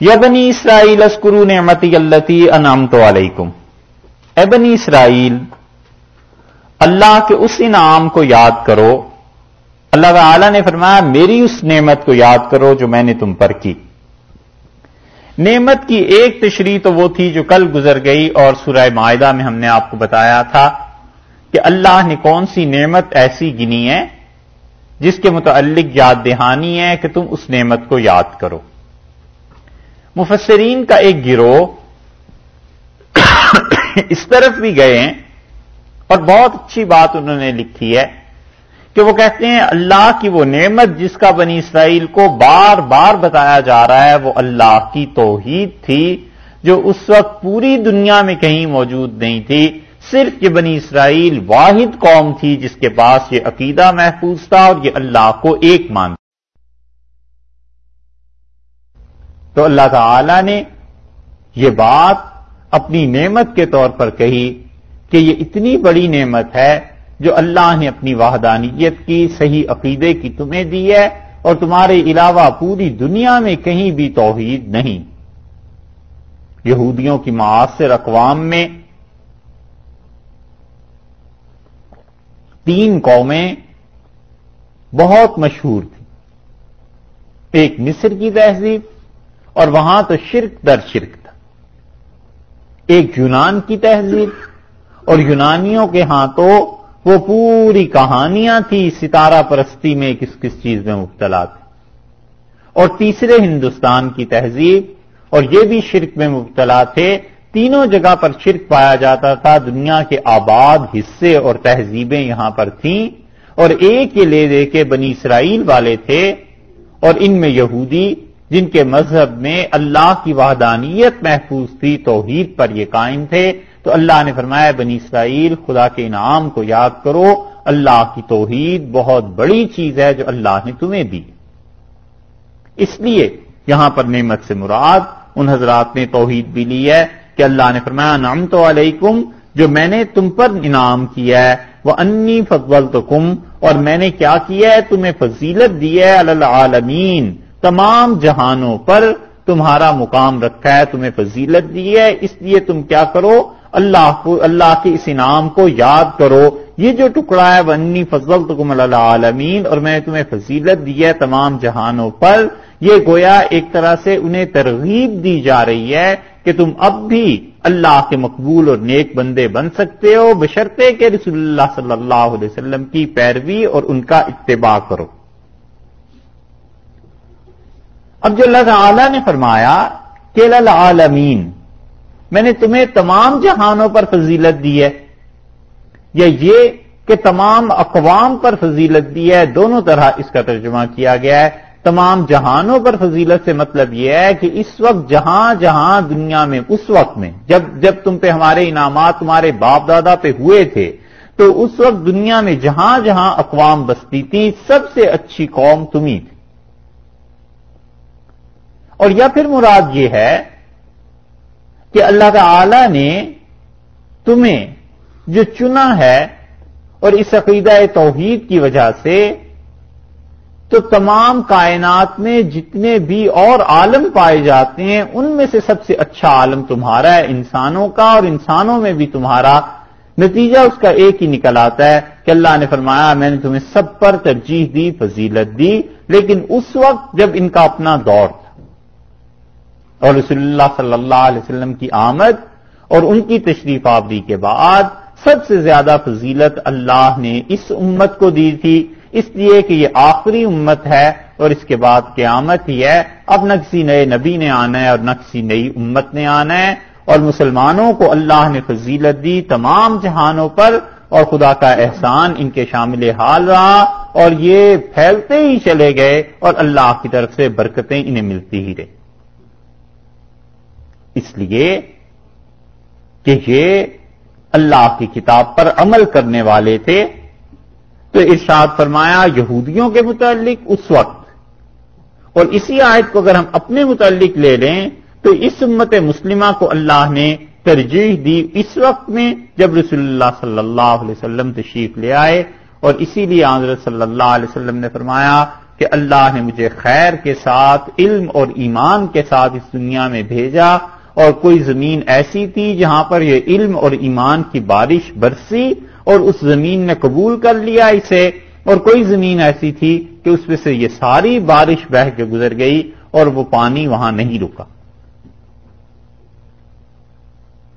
یا بنی اسرائیل اسکرو نعمتی اللتی انعمت علیکم۔ اے بنی اسرائیل، اللہ کے اس انعام کو یاد کرو۔ اللہ تعالی نے فرمایا، میری اس نعمت کو یاد کرو جو میں نے تم پر کی۔ نعمت کی ایک تشریح تو وہ تھی جو کل گزر گئی اور سورہ معاہدہ میں ہم نے آپ کو بتایا تھا کہ اللہ نے کون سی نعمت ایسی گنی ہے جس کے متعلق یاد دہانی ہے کہ تم اس نعمت کو یاد کرو۔ مفسرین کا ایک گروہ اس طرف بھی گئے ہیں اور بہت اچھی بات انہوں نے لکھی ہے کہ وہ کہتے ہیں اللہ کی وہ نعمت جس کا بنی اسرائیل کو بار بار بتایا جا رہا ہے، وہ اللہ کی توحید تھی، جو اس وقت پوری دنیا میں کہیں موجود نہیں تھی۔ صرف یہ بنی اسرائیل واحد قوم تھی جس کے پاس یہ عقیدہ محفوظ تھا اور یہ اللہ کو ایک مانتا تو اللہ تعالی نے یہ بات اپنی نعمت کے طور پر کہی کہ یہ اتنی بڑی نعمت ہے جو اللہ نے اپنی وحدانیت کی، صحیح عقیدے کی تمہیں دی ہے اور تمہارے علاوہ پوری دنیا میں کہیں بھی توحید نہیں۔ یہودیوں کی معاصر اقوام میں تین قومیں بہت مشہور تھیں۔ ایک مصر کی تہذیب اور وہاں تو شرک در شرک تھا۔ ایک یونان کی تہذیب، اور یونانیوں کے ہاں تو وہ پوری کہانیاں تھی، ستارہ پرستی میں کس کس چیز میں مبتلا تھی اور تیسرے ہندوستان کی تہذیب، اور یہ بھی شرک میں مبتلا تھے، تینوں جگہ پر شرک پایا جاتا تھا۔ دنیا کے آباد حصے اور تہذیبیں یہاں پر تھیں، اور ایک یہ لے دے کے بنی اسرائیل والے تھے، اور ان میں یہودی جن کے مذہب میں اللہ کی وحدانیت محفوظ تھی، توحید پر یہ قائم تھے۔ تو اللہ نے فرمایا، بنی اسرائیل، خدا کے انعام کو یاد کرو، اللہ کی توحید بہت بڑی چیز ہے جو اللہ نے تمہیں دی۔ اس لیے یہاں پر نعمت سے مراد ان حضرات نے توحید بھی لی ہے کہ اللہ نے فرمایا نام تو علیکم، جو میں نے تم پر انعام کیا ہے وہ انی فضول تو کم اور میں نے کیا کیا ہے؟ تمہیں فضیلت دی ہے العالمین۔ تمام جہانوں پر تمہارا مقام رکھا ہے، تمہیں فضیلت دی ہے، اس لیے تم کیا کرو؟ اللہ کو، اللہ کے اس انعام کو یاد کرو۔ یہ جو ٹکڑا ہے ونی فضل تم اللہ عالمین اور میں نے تمہیں فضیلت دی ہے تمام جہانوں پر۔ یہ گویا ایک طرح سے انہیں ترغیب دی جا رہی ہے کہ تم اب بھی اللہ کے مقبول اور نیک بندے بن سکتے ہو، بشرطے کہ رسول اللہ صلی اللہ علیہ وسلم کی پیروی اور ان کا اتباع کرو۔ اب جو اللہ تعالی نے فرمایا کہ العالمین میں نے تمہیں تمام جہانوں پر فضیلت دی ہے، یا یہ کہ تمام اقوام پر فضیلت دی ہے، دونوں طرح اس کا ترجمہ کیا گیا ہے۔ تمام جہانوں پر فضیلت سے مطلب یہ ہے کہ اس وقت جہاں جہاں دنیا میں، اس وقت میں، جب جب تم پہ ہمارے انعامات تمہارے باپ دادا پہ ہوئے تھے، تو اس وقت دنیا میں جہاں جہاں اقوام بستی تھی، سب سے اچھی قوم تمہیں تھی اور یا پھر مراد یہ ہے کہ اللہ تعالی نے تمہیں جو چنا ہے اور اس عقیدہ توحید کی وجہ سے تو تمام کائنات میں جتنے بھی اور عالم پائے جاتے ہیں، ان میں سے سب سے اچھا عالم تمہارا ہے، انسانوں کا اور انسانوں میں بھی تمہارا نتیجہ اس کا ایک ہی نکل آتا ہے کہ اللہ نے فرمایا، میں نے تمہیں سب پر ترجیح دی، فضیلت دی، لیکن اس وقت جب ان کا اپنا دور تھا اور رسول اللہ صلی اللہ علیہ وسلم کی آمد اور ان کی تشریف آوری کے بعد سب سے زیادہ فضیلت اللہ نے اس امت کو دی تھی۔ اس لیے کہ یہ آخری امت ہے اور اس کے بعد قیامت ہی ہے۔ اب نہ کسی نئے نبی نے آنا ہے اور نہ کسی نئی امت نے آنا ہے۔ اور مسلمانوں کو اللہ نے فضیلت دی تمام جہانوں پر اور خدا کا احسان ان کے شامل حال رہا اور یہ پھیلتے ہی چلے گئے اور اللہ کی طرف سے برکتیں انہیں ملتی ہی رہی۔ اس لیے کہ یہ اللہ کی کتاب پر عمل کرنے والے تھے۔ تو ارشاد فرمایا، یہودیوں کے متعلق اس وقت۔ اور اسی آیت کو اگر ہم اپنے متعلق لے لیں، تو اس امت مسلمہ کو اللہ نے ترجیح دی اس وقت میں جب رسول اللہ صلی اللہ علیہ وسلم تشریف لے آئے۔ اور اسی لیے حضرت صلی اللہ علیہ وسلم نے فرمایا کہ اللہ نے مجھے خیر کے ساتھ، علم اور ایمان کے ساتھ اس دنیا میں بھیجا۔ اور کوئی زمین ایسی تھی جہاں پر یہ علم اور ایمان کی بارش برسی اور اس زمین نے قبول کر لیا اسے، اور کوئی زمین ایسی تھی کہ اس میں سے یہ ساری بارش بہ کے گزر گئی اور وہ پانی وہاں نہیں رکا۔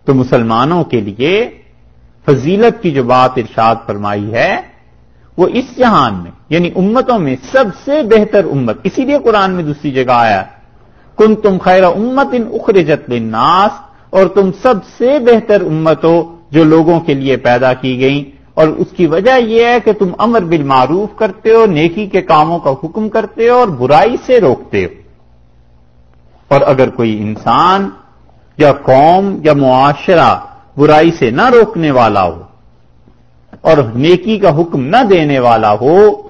تو مسلمانوں کے لیے فضیلت کی جو بات ارشاد فرمائی ہے، وہ اس جہان میں یعنی امتوں میں سب سے بہتر امت، اسی لیے قرآن میں دوسری جگہ آیا کن تم خیر امت ان اخرجت ناس اور تم سب سے بہتر امت ہو جو لوگوں کے لیے پیدا کی گئی اور اس کی وجہ یہ ہے کہ تم امر بالمعروف کرتے ہو، نیکی کے کاموں کا حکم کرتے ہو اور برائی سے روکتے ہو۔ اور اگر کوئی انسان یا قوم یا معاشرہ برائی سے نہ روکنے والا ہو اور نیکی کا حکم نہ دینے والا ہو،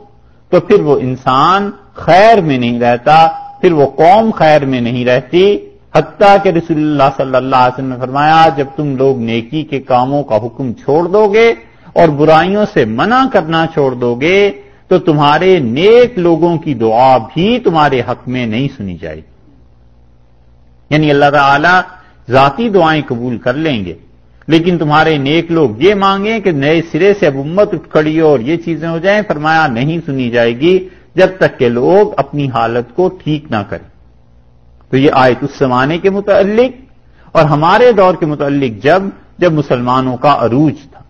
تو پھر وہ انسان خیر میں نہیں رہتا پھر وہ قوم خیر میں نہیں رہتی۔ حتیٰ کہ رسول اللہ صلی اللہ علیہ وسلم نے فرمایا، جب تم لوگ نیکی کے کاموں کا حکم چھوڑ دو گے اور برائیوں سے منع کرنا چھوڑ دو گے، تو تمہارے نیک لوگوں کی دعا بھی تمہارے حق میں نہیں سنی جائے گی۔ یعنی اللہ تعالی ذاتی دعائیں قبول کر لیں گے، لیکن تمہارے نیک لوگ یہ مانگیں کہ نئے سرے سے اب امت اٹھ کھڑی ہو اور یہ چیزیں ہو جائیں، فرمایا نہیں سنی جائے گی۔ جب تک کہ لوگ اپنی حالت کو ٹھیک نہ کریں۔ تو یہ آیت اس زمانے کے متعلق اور ہمارے دور کے متعلق جب جب مسلمانوں کا عروج تھا۔